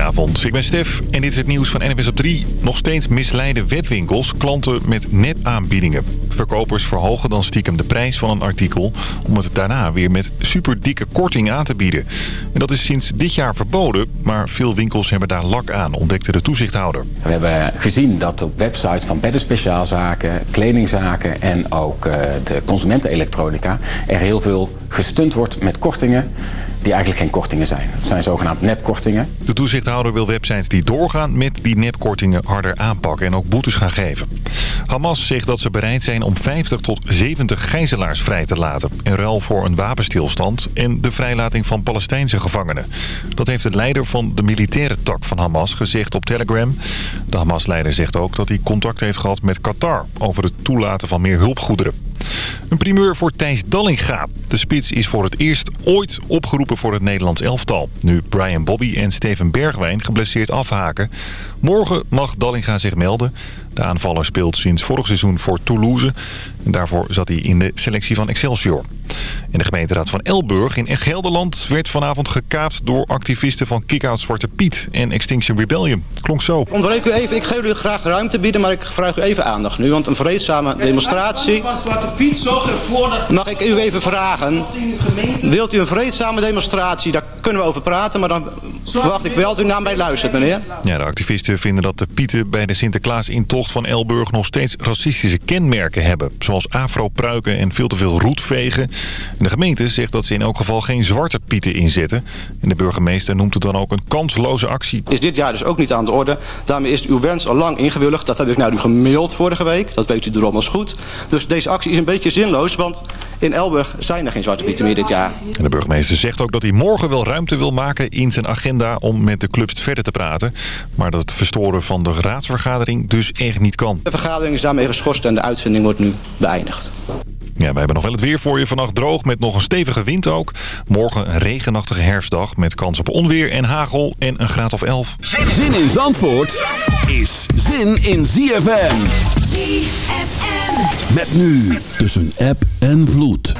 Goedenavond, ik ben Stef en dit is het nieuws van NWS op 3. Nog steeds misleiden webwinkels klanten met nepaanbiedingen. Verkopers verhogen dan stiekem de prijs van een artikel... om het daarna weer met superdikke korting aan te bieden. En dat is sinds dit jaar verboden, maar veel winkels hebben daar lak aan... ontdekte de toezichthouder. We hebben gezien dat op websites van beddenspeciaalzaken, kledingzaken... en ook uh, de consumentenelektronica er heel veel gestund wordt met kortingen die eigenlijk geen kortingen zijn. Het zijn zogenaamd nepkortingen. De toezichthouder wil websites die doorgaan met die nepkortingen harder aanpakken en ook boetes gaan geven. Hamas zegt dat ze bereid zijn om 50 tot 70 gijzelaars vrij te laten. In ruil voor een wapenstilstand en de vrijlating van Palestijnse gevangenen. Dat heeft de leider van de militaire tak van Hamas gezegd op Telegram. De Hamas-leider zegt ook dat hij contact heeft gehad met Qatar over het toelaten van meer hulpgoederen. Een primeur voor Thijs Dallinga. De spits is voor het eerst ooit opgeroepen voor het Nederlands elftal. Nu Brian Bobby en Steven Bergwijn geblesseerd afhaken. Morgen mag Dallinga zich melden. De aanvaller speelt sinds vorig seizoen voor Toulouse. En daarvoor zat hij in de selectie van Excelsior. En de gemeenteraad van Elburg in Gelderland werd vanavond gekaapt door activisten van Kick-Out Zwarte Piet en Extinction Rebellion. Klonk zo. Onderbreek u even, ik geef u graag ruimte bieden, maar ik vraag u even aandacht nu. Want een vreedzame demonstratie... van Zwarte Piet zorgt ervoor dat... Mag ik u even vragen, wilt u een vreedzame demonstratie, daar kunnen we over praten, maar dan verwacht ik wel dat u naar mij luistert, meneer. Ja, de activisten vinden dat de Pieten bij de Sinterklaas-intocht van Elburg nog steeds racistische kenmerken hebben. Zoals afro-pruiken en veel te veel roetvegen. De gemeente zegt dat ze in elk geval geen zwarte pieten inzetten. En de burgemeester noemt het dan ook een kansloze actie. Is dit jaar dus ook niet aan de orde. Daarmee is uw wens al lang ingewilligd. Dat heb ik naar u gemaild vorige week. Dat weet u erom als goed. Dus deze actie is een beetje zinloos. Want in Elburg zijn er geen zwarte pieten meer dit jaar. En de burgemeester zegt ook dat hij morgen wel ruimte wil maken in zijn agenda om met de clubs verder te praten. Maar dat het verstoren van de raadsvergadering dus echt niet kan. De vergadering is daarmee geschorst en de uitzending wordt nu beëindigd. Ja, wij hebben nog wel het weer voor je. Vannacht droog met nog een stevige wind ook. Morgen een regenachtige herfstdag met kans op onweer en hagel en een graad of 11. Zin in Zandvoort is zin in ZFM. ZFM. Met nu tussen app en vloed.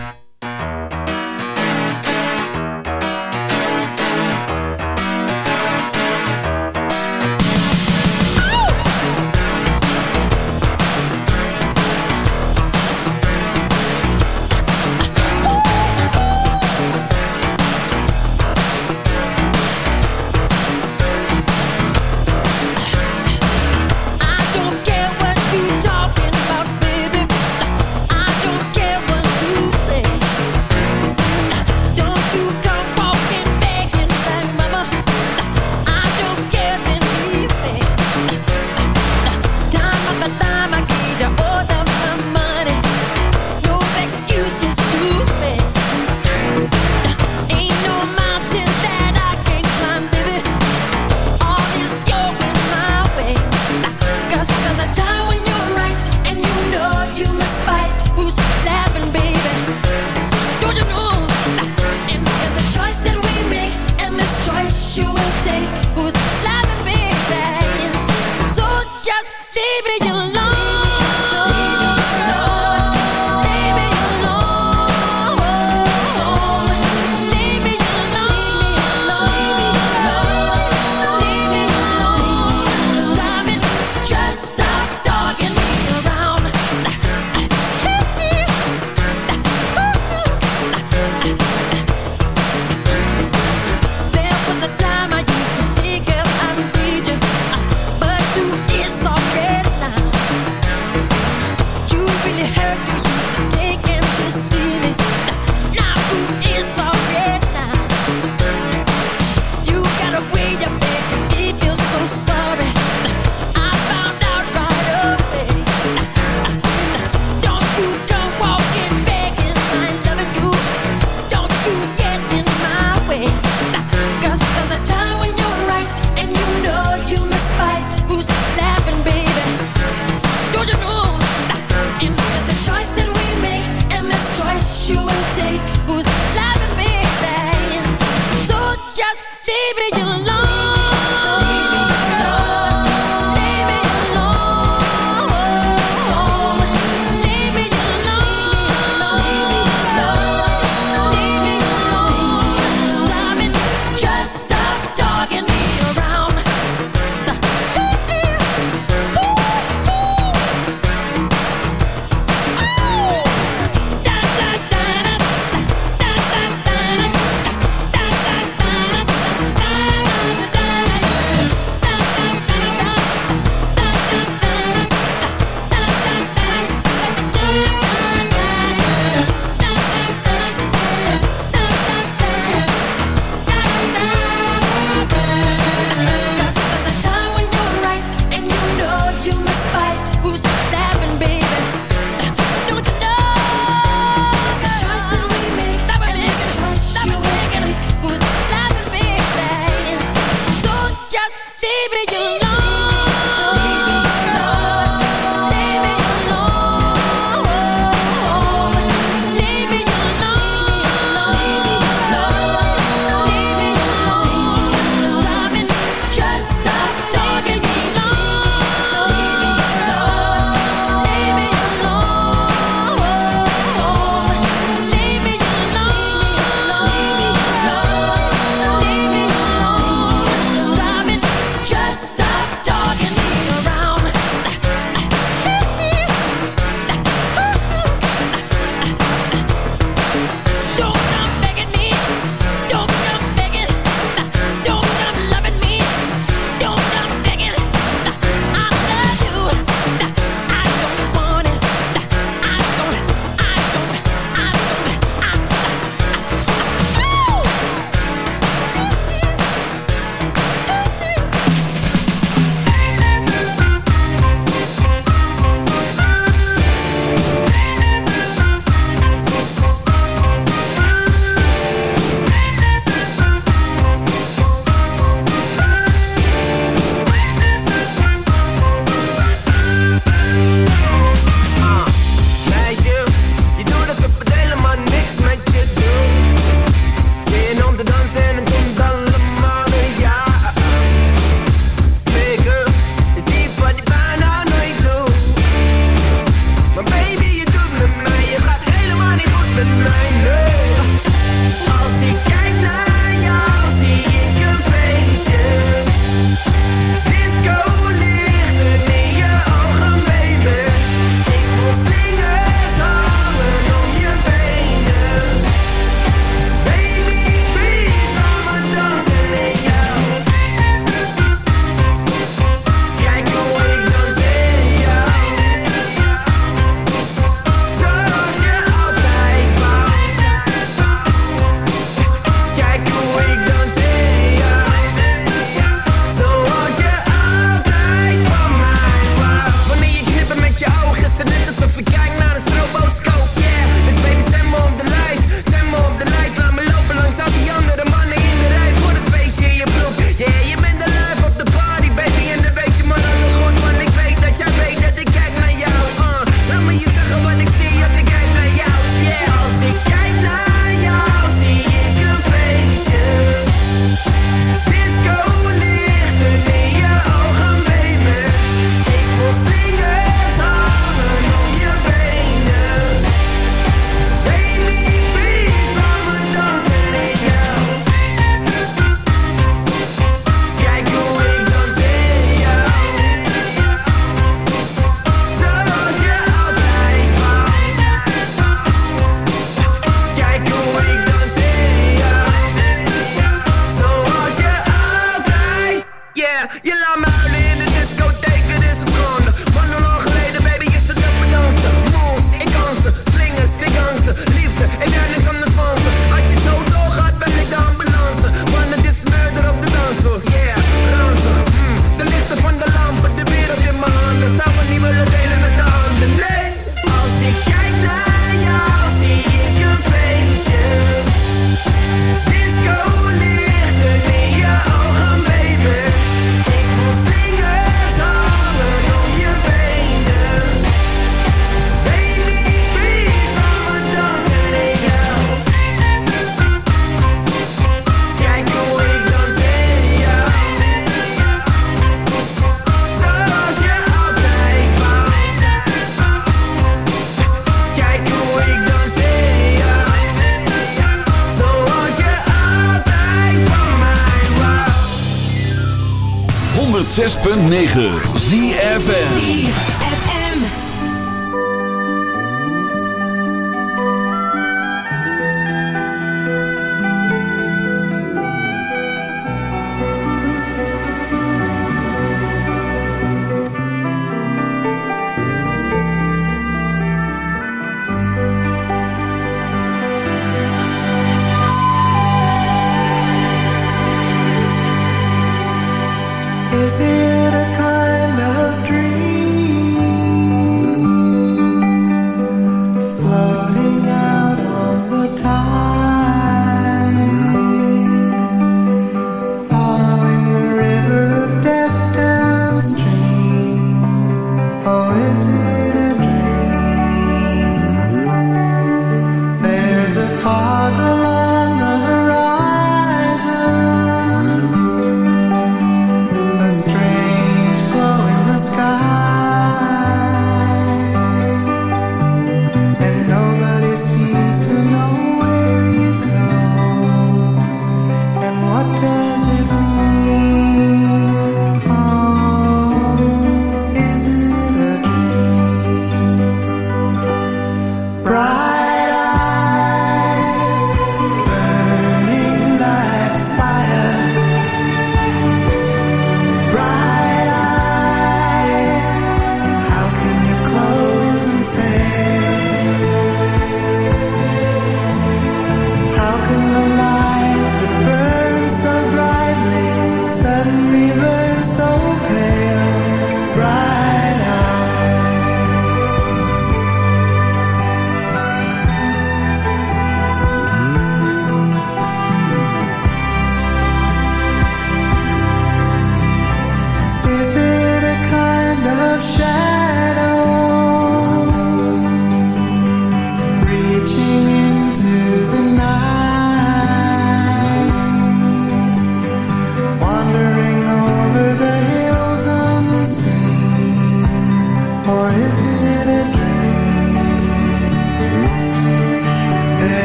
106.9 ZFN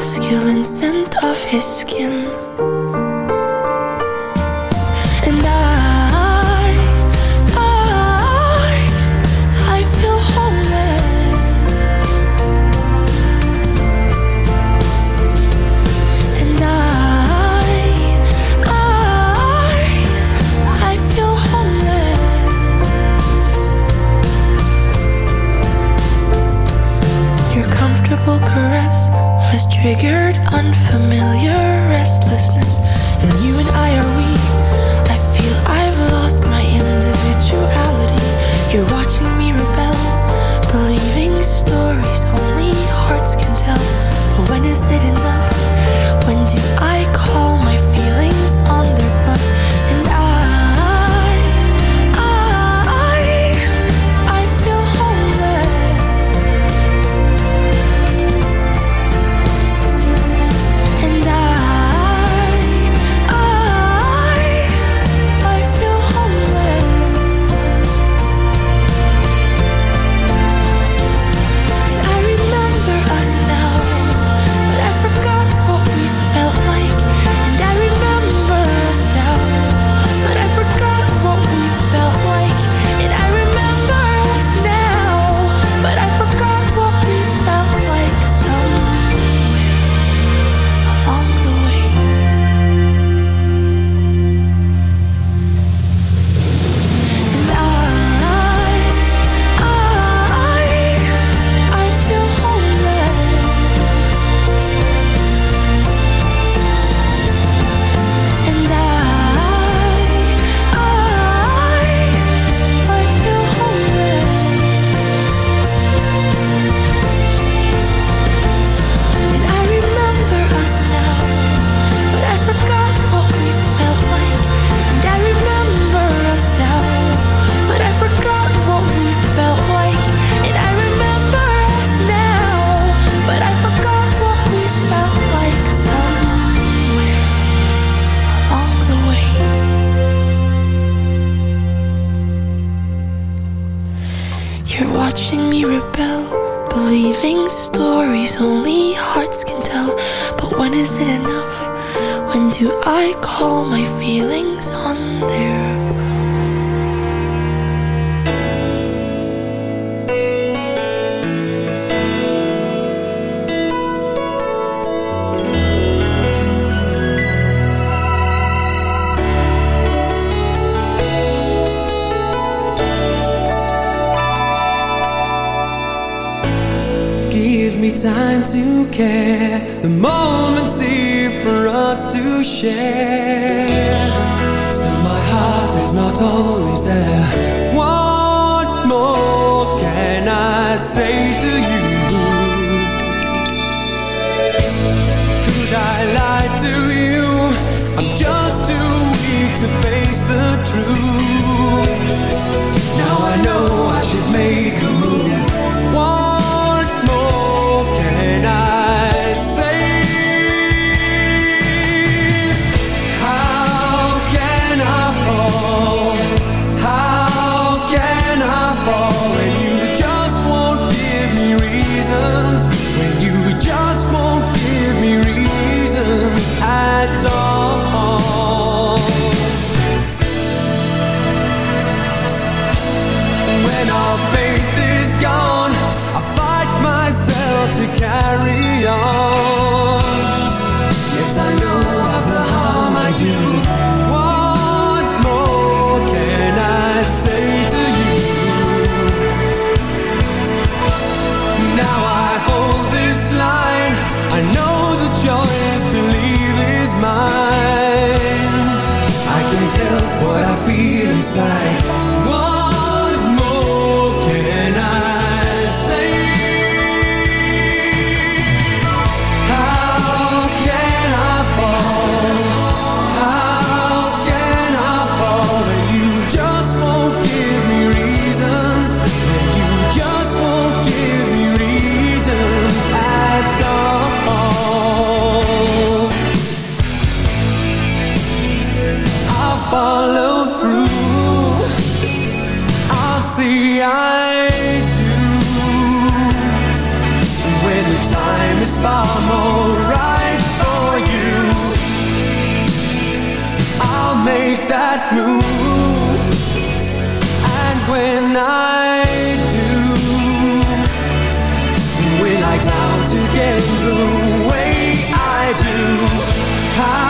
the masculine I call my feelings on their bluff. Give me time to care the more share. Still, my heart is not always there. What more can I say to you? Could I lie to you? I'm just too weak to face the truth. Now I know I should make a How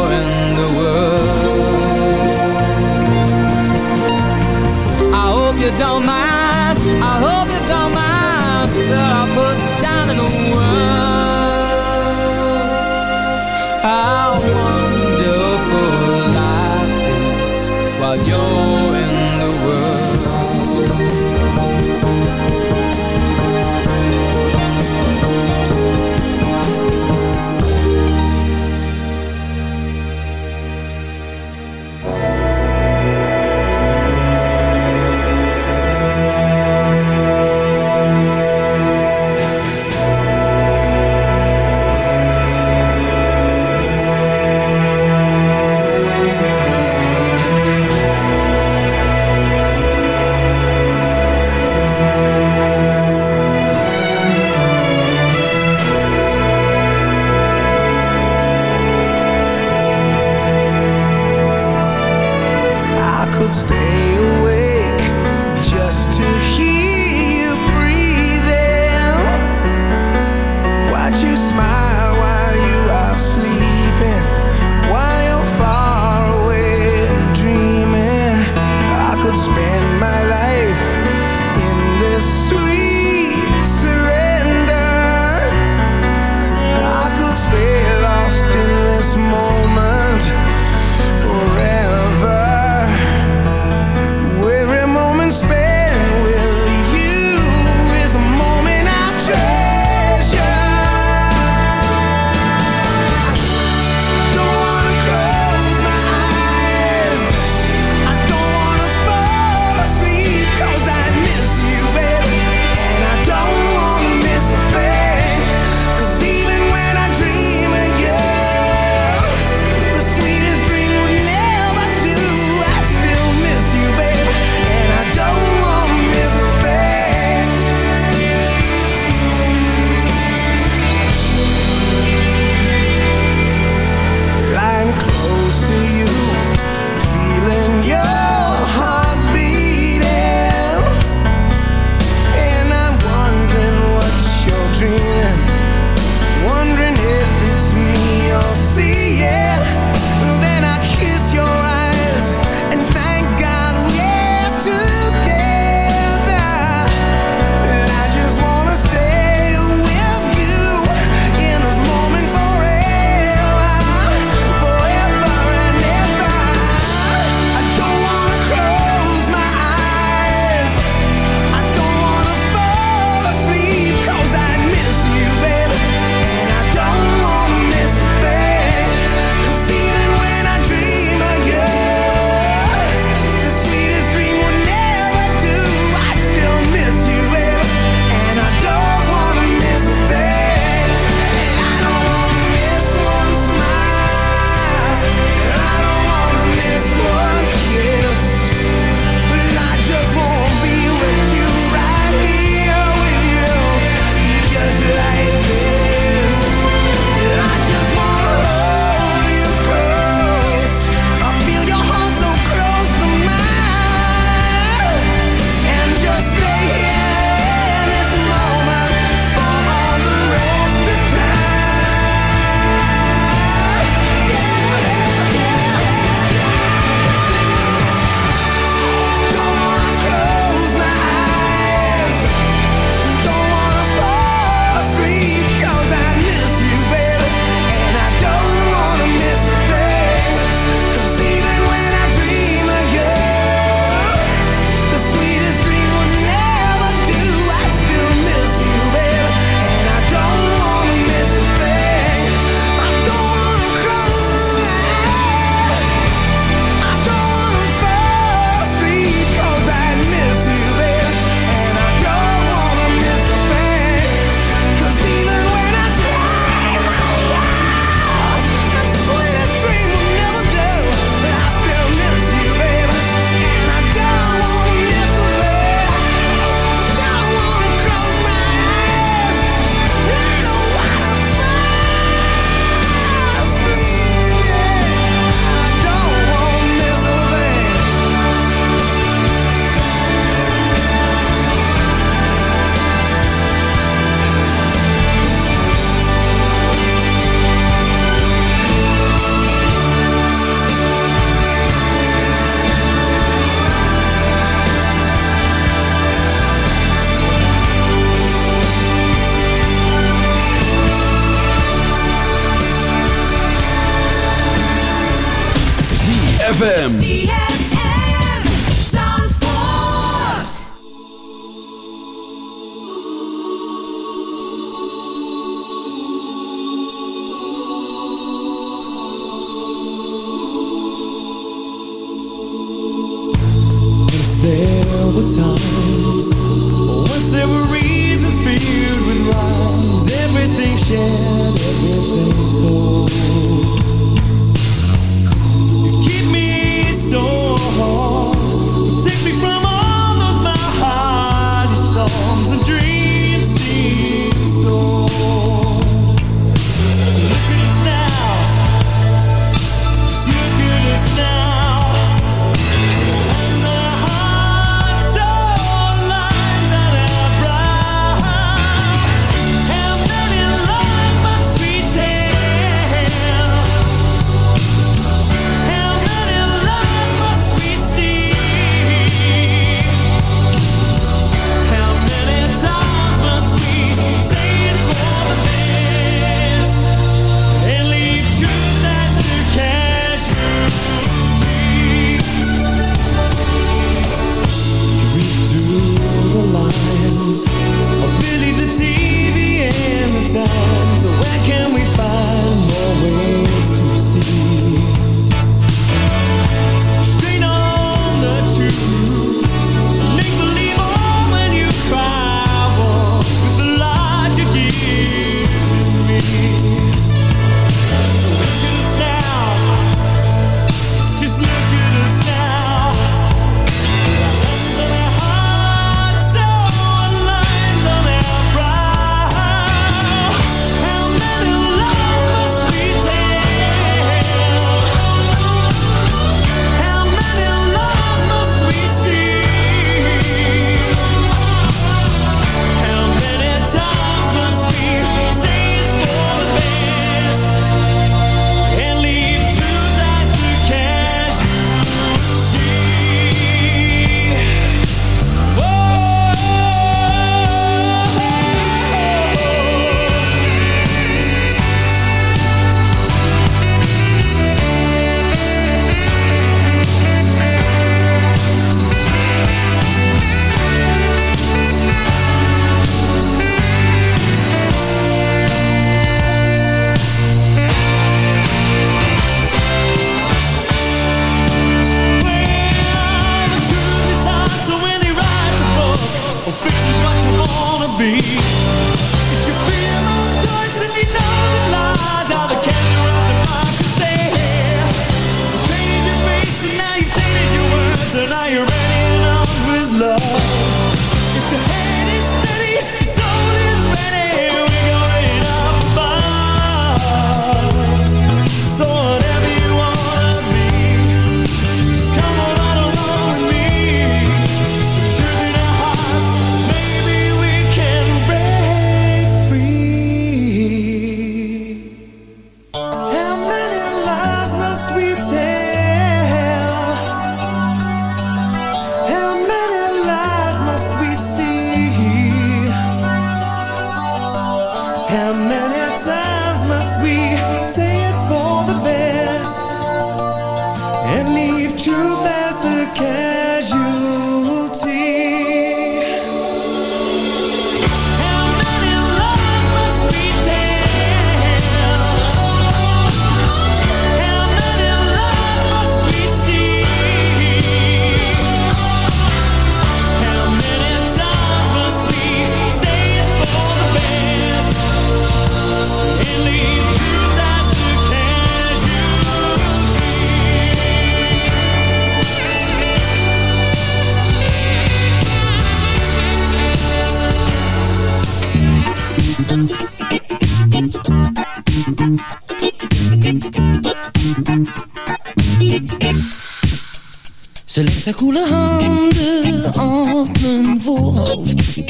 Haar koele handen op mijn voorhoofd.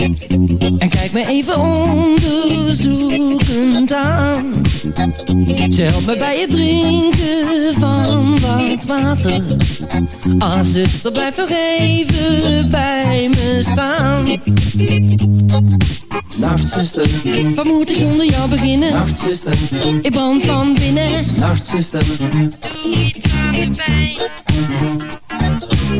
En kijkt me even onderzoekend aan. Ze helpt me bij het drinken van wat water. Ah zuster blijf nog even bij me staan. Nachtzuster, wat moet ik zonder jou beginnen? Nachtzuster, ik brand van binnen. Nachtzuster, doe iets aan de pijn.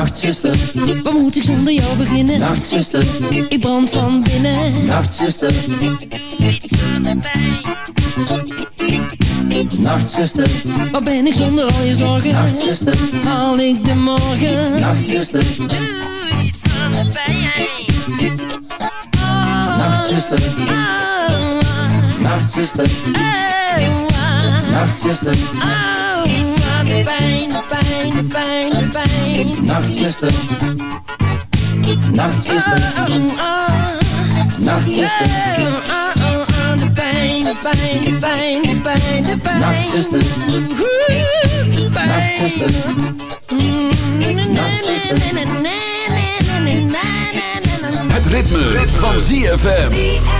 Nachtzuster, wat moet ik zonder jou beginnen? Nachtzuster, ik brand van binnen. Nachtzuster, doe iets aan de. Nachtzuster, wat ben ik zonder al je zorgen? Nachtzuster, haal ik de morgen? Nachtzuster, doe iets aan de pijn. Nachtzuster, Nachtzuster, Nachtzuster, iets aan de pijn, de pijn, de pijn, de pijn. Nachtzuster, Nachtzuster, Nachtzuster, de pijn, de pijn, de pijn, de pijn, de pijn. Nachtzuster, Nachtzuster, Het ritme, van ZFM.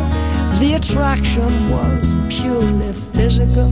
the attraction was purely physical.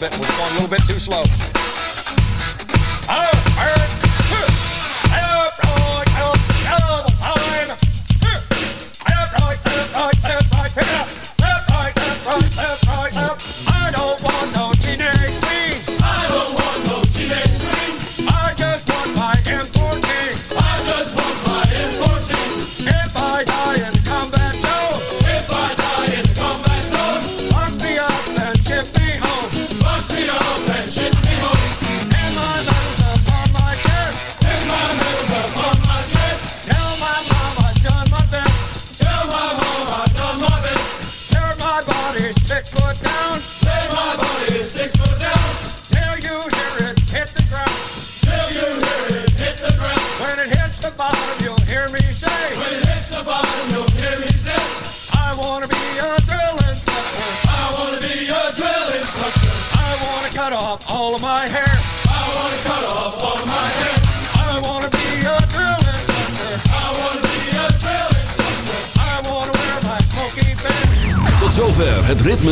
bit was going a little bit too slow.